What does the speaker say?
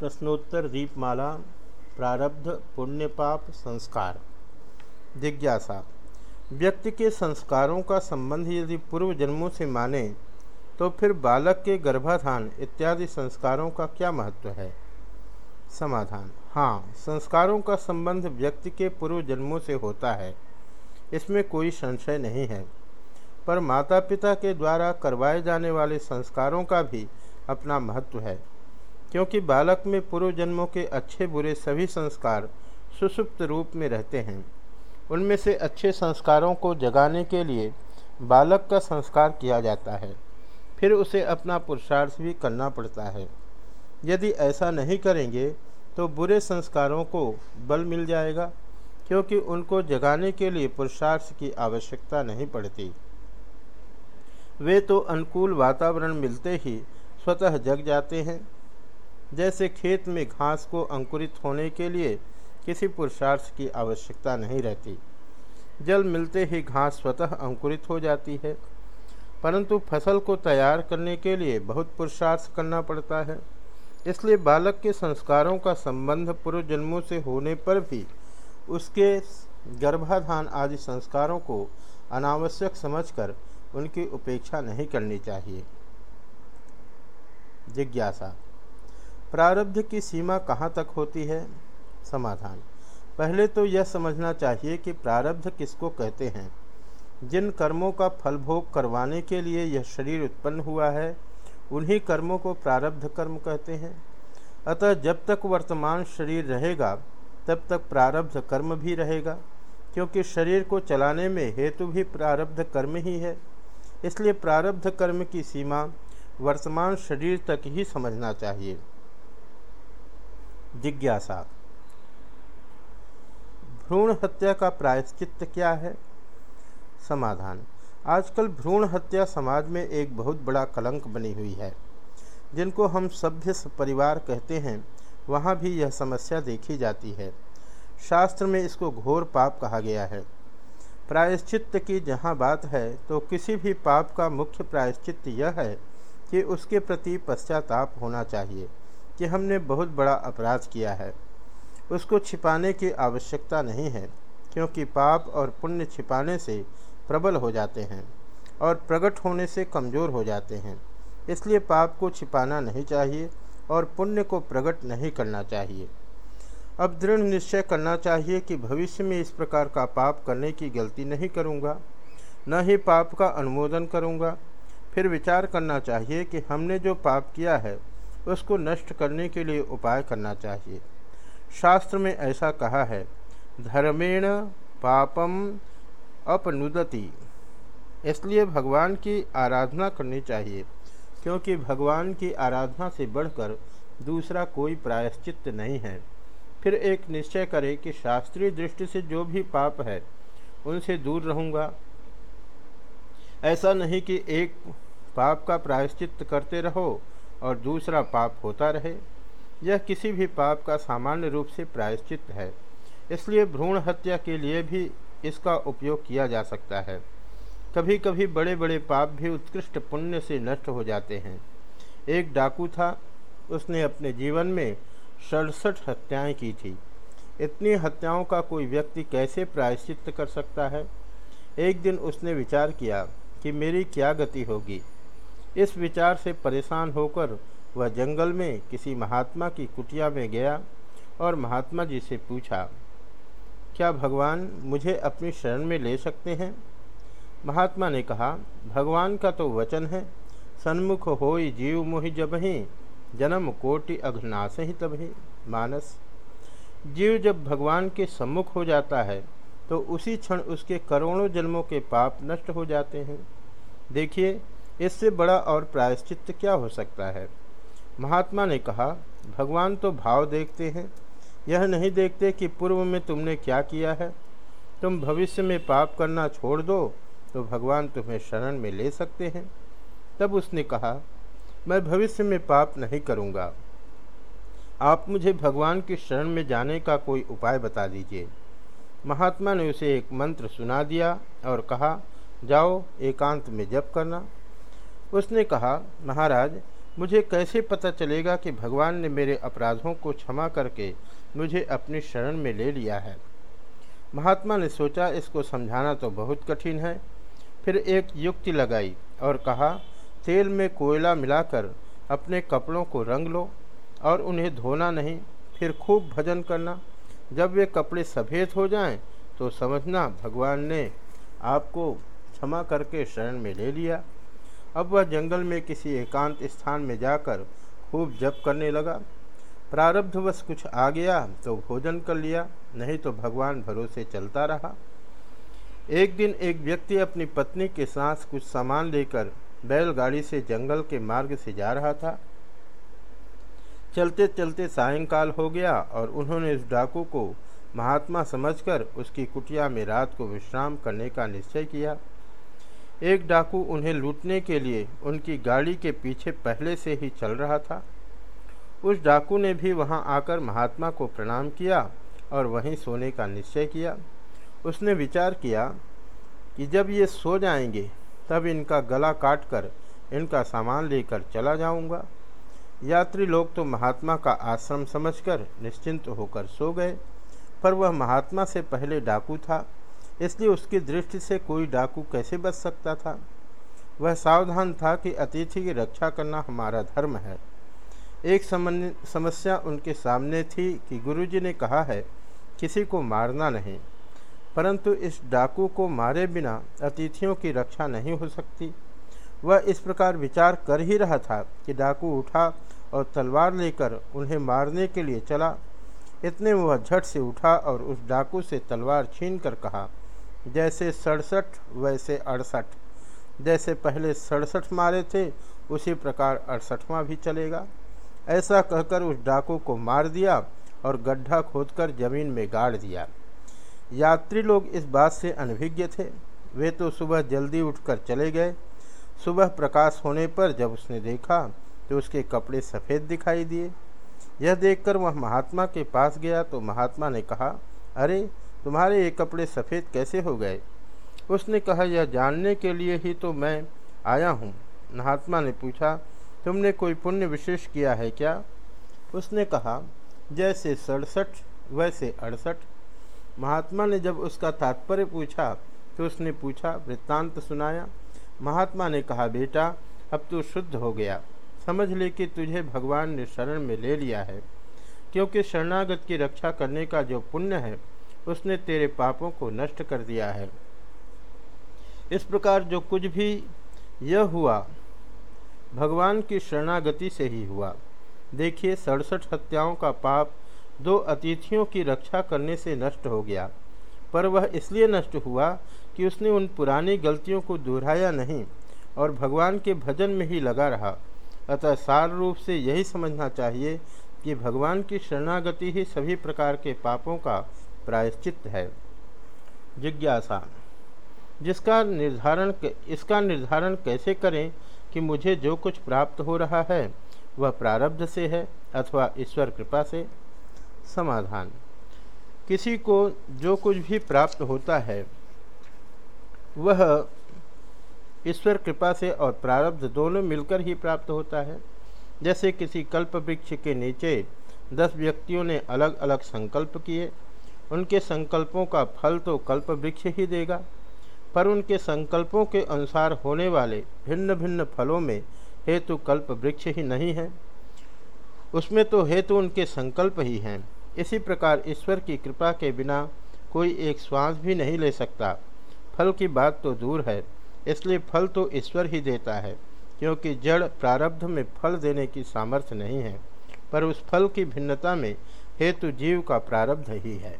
प्रश्नोत्तर दीपमाला, प्रारब्ध पुण्य पाप संस्कार। जिज्ञासा, व्यक्ति के संस्कारों का संबंध यदि पूर्व जन्मों से माने तो फिर बालक के गर्भाधान इत्यादि संस्कारों का क्या महत्व है? समाधान हाँ संस्कारों का संबंध व्यक्ति के पूर्व जन्मों से होता है। इसमें कोई संशय नहीं है। पर माता पिता के द्वारा करवाए जाने वाले संस्कारों का भी अपना महत्व है। क्योंकि बालक में पूर्व जन्मों के अच्छे बुरे सभी संस्कार सुसुप्त रूप में रहते हैं। उनमें से अच्छे संस्कारों को जगाने के लिए बालक का संस्कार किया जाता है। फिर उसे अपना पुरुषार्थ भी करना पड़ता है। यदि ऐसा नहीं करेंगे तो बुरे संस्कारों को बल मिल जाएगा, क्योंकि उनको जगाने के लिए पुरुषार्थ की आवश्यकता नहीं पड़ती। वे तो अनुकूल वातावरण मिलते ही स्वतः जग जाते हैं। जैसे खेत में घास को अंकुरित होने के लिए किसी पुरुषार्थ की आवश्यकता नहीं रहती। जल मिलते ही घास स्वतः अंकुरित हो जाती है। परंतु फ़सल को तैयार करने के लिए बहुत पुरुषार्थ करना पड़ता है। इसलिए बालक के संस्कारों का संबंध पूर्व जन्मों से होने पर भी उसके गर्भाधान आदि संस्कारों को अनावश्यक समझकर उनकी उपेक्षा नहीं करनी चाहिए। जिज्ञासा प्रारब्ध की सीमा कहाँ तक होती है? समाधान। पहले तो यह समझना चाहिए कि प्रारब्ध किसको कहते हैं। जिन कर्मों का फल भोग करवाने के लिए यह शरीर उत्पन्न हुआ है, उन्हीं कर्मों को प्रारब्ध कर्म कहते हैं। अतः जब तक वर्तमान शरीर रहेगा, तब तक प्रारब्ध कर्म भी रहेगा, क्योंकि शरीर को चलाने में हेतु भी प्रारब्ध कर्म ही है। इसलिए प्रारब्ध कर्म की सीमा वर्तमान शरीर तक ही समझना चाहिए। जिज्ञासा। भ्रूण हत्या का प्रायश्चित क्या है? समाधान। आजकल भ्रूण हत्या समाज में एक बहुत बड़ा कलंक बनी हुई है। जिनको हम सभ्य परिवार कहते हैं, वहाँ भी यह समस्या देखी जाती है। शास्त्र में इसको घोर पाप कहा गया है। प्रायश्चित की जहाँ बात है तो किसी भी पाप का मुख्य प्रायश्चित यह है कि उसके प्रति पश्चाताप होना चाहिए। कि हमने बहुत बड़ा अपराध किया है। उसको छिपाने की आवश्यकता नहीं है, क्योंकि पाप और पुण्य छिपाने से प्रबल हो जाते हैं और प्रकट होने से कमज़ोर हो जाते हैं। इसलिए पाप को छिपाना नहीं चाहिए और पुण्य को प्रकट नहीं करना चाहिए। अब दृढ़ निश्चय करना चाहिए कि भविष्य में इस प्रकार का पाप करने की गलती नहीं करूँगा, न ही पाप का अनुमोदन करूँगा। फिर विचार करना चाहिए कि हमने जो पाप किया है उसको नष्ट करने के लिए उपाय करना चाहिए। शास्त्र में ऐसा कहा है, धर्मेण पापम अपनुदति। इसलिए भगवान की आराधना करनी चाहिए, क्योंकि भगवान की आराधना से बढ़कर दूसरा कोई प्रायश्चित नहीं है। फिर एक निश्चय करें कि शास्त्रीय दृष्टि से जो भी पाप है, उनसे दूर रहूँगा। ऐसा नहीं कि एक पाप का प्रायश्चित करते रहो। और दूसरा पाप होता रहे, यह किसी भी पाप का सामान्य रूप से प्रायश्चित है। इसलिए भ्रूण हत्या के लिए भी इसका उपयोग किया जा सकता है। कभी कभी बड़े बड़े पाप भी उत्कृष्ट पुण्य से नष्ट हो जाते हैं। एक डाकू था, उसने अपने जीवन में सड़सठ हत्याएँ की थी। इतनी हत्याओं का कोई व्यक्ति कैसे प्रायश्चित कर सकता है? एक दिन उसने विचार किया कि मेरी क्या गति होगी? इस विचार से परेशान होकर वह जंगल में किसी महात्मा की कुटिया में गया और महात्मा जी से पूछा, क्या भगवान मुझे अपनी शरण में ले सकते हैं? महात्मा ने कहा, भगवान का तो वचन है, सन्मुख हो जीव मोहि जब ही जन्म कोटि अघनाश ही तभी मानस। जीव जब भगवान के सम्मुख हो जाता है तो उसी क्षण उसके करोड़ों जन्मों के पाप नष्ट हो जाते हैं। देखिए इससे बड़ा और प्रायश्चित क्या हो सकता है? महात्मा ने कहा, भगवान तो भाव देखते हैं। यह नहीं देखते कि पूर्व में तुमने क्या किया है। तुम भविष्य में पाप करना छोड़ दो तो भगवान तुम्हें शरण में ले सकते हैं। तब उसने कहा, मैं भविष्य में पाप नहीं करूँगा। आप मुझे भगवान की शरण में जाने का कोई उपाय बता दीजिए। महात्मा ने उसे एक मंत्र सुना दिया और कहा, जाओ, एकांत में जप करना। उसने कहा, महाराज, मुझे कैसे पता चलेगा कि भगवान ने मेरे अपराधों को क्षमा करके मुझे अपनी शरण में ले लिया है? महात्मा ने सोचा, इसको समझाना तो बहुत कठिन है। फिर एक युक्ति लगाई और कहा, तेल में कोयला मिलाकर अपने कपड़ों को रंग लो और उन्हें धोना नहीं, फिर खूब भजन करना। जब वे कपड़े सफ़ेद हो जाएँ तो समझना भगवान ने आपको क्षमा करके शरण में ले लिया। अब वह जंगल में किसी एकांत स्थान में जाकर खूब जप करने लगा। प्रारब्धवश कुछ आ गया तो भोजन कर लिया, नहीं तो भगवान भरोसे चलता रहा। एक दिन एक व्यक्ति अपनी पत्नी के साथ कुछ सामान लेकर बैलगाड़ी से जंगल के मार्ग से जा रहा था। चलते चलते सायंकाल हो गया और उन्होंने उस डाकू को महात्मा समझकर उसकी कुटिया में रात को विश्राम करने का निश्चय किया। एक डाकू उन्हें लूटने के लिए उनकी गाड़ी के पीछे पहले से ही चल रहा था। उस डाकू ने भी वहाँ आकर महात्मा को प्रणाम किया और वहीं सोने का निश्चय किया। उसने विचार किया कि जब ये सो जाएँगे, तब इनका गला काटकर इनका सामान लेकर चला जाऊँगा। यात्री लोग तो महात्मा का आश्रम समझकर निश्चिंत होकर सो गए, पर वह महात्मा से पहले डाकू था। इसलिए उसकी दृष्टि से कोई डाकू कैसे बच सकता था? वह सावधान था कि अतिथि की रक्षा करना हमारा धर्म है। एक समस्या उनके सामने थी कि गुरुजी ने कहा है, किसी को मारना नहीं, परंतु इस डाकू को मारे बिना अतिथियों की रक्षा नहीं हो सकती। वह इस प्रकार विचार कर ही रहा था कि डाकू उठा और तलवार लेकर उन्हें मारने के लिए चला। इतने वह झट से उठा और उस डाकू से तलवार छीन कर कहा जैसे सड़सठ, वैसे अड़सठ। जैसे पहले सड़सठ मारे थे, उसी प्रकार अड़सठवां भी चलेगा। ऐसा कहकर उस डाकू को मार दिया और गड्ढा खोदकर ज़मीन में गाड़ दिया। यात्री लोग इस बात से अनभिज्ञ थे। वे तो सुबह जल्दी उठकर चले गए। सुबह प्रकाश होने पर जब उसने देखा तो उसके कपड़े सफ़ेद दिखाई दिए। यह देखकर वह महात्मा के पास गया तो महात्मा ने कहा, अरे तुम्हारे ये कपड़े सफ़ेद कैसे हो गए? उसने कहा, यह जानने के लिए ही तो मैं आया हूँ। महात्मा ने पूछा, तुमने कोई पुण्य विशेष किया है क्या? उसने कहा, जैसे सड़सठ, वैसे अड़सठ। महात्मा ने जब उसका तात्पर्य पूछा तो उसने पूछा, वृत्तांत सुनाया। महात्मा ने कहा, बेटा, अब तू शुद्ध हो गया। समझ ले कि तुझे भगवान ने शरण में ले लिया है, क्योंकि शरणागत की रक्षा करने का जो पुण्य है उसने तेरे पापों को नष्ट कर दिया है। इस प्रकार जो कुछ भी यह हुआ, भगवान की शरणागति से ही हुआ। देखिए, सड़सठ हत्याओं का पाप दो अतिथियों की रक्षा करने से नष्ट हो गया। पर वह इसलिए नष्ट हुआ कि उसने उन पुरानी गलतियों को दोहराया नहीं और भगवान के भजन में ही लगा रहा। अतः सार रूप से यही समझना चाहिए कि भगवान की शरणागति ही सभी प्रकार के पापों का प्रायश्चित है। जिज्ञासा, जिसका निर्धारण इसका निर्धारण कैसे करें कि मुझे जो कुछ प्राप्त हो रहा है, वह प्रारब्ध से है अथवा ईश्वर कृपा से? समाधान, किसी को जो कुछ भी प्राप्त होता है, वह ईश्वर कृपा से और प्रारब्ध दोनों मिलकर ही प्राप्त होता है। जैसे किसी कल्प वृक्ष के नीचे दस व्यक्तियों ने अलग अलग संकल्प किए उनके संकल्पों का फल तो कल्प वृक्ष ही देगा। पर उनके संकल्पों के अनुसार होने वाले भिन्न भिन्न फलों में हेतु कल्प वृक्ष ही नहीं है। उसमें तो हेतु उनके संकल्प ही हैं। इसी प्रकार ईश्वर की कृपा के बिना कोई एक श्वास भी नहीं ले सकता। फल की बात तो दूर है, इसलिए फल तो ईश्वर ही देता है, क्योंकि जड़ प्रारब्ध में फल देने की सामर्थ्य नहीं है, पर उस फल की भिन्नता में हेतु जीव का प्रारब्ध ही है।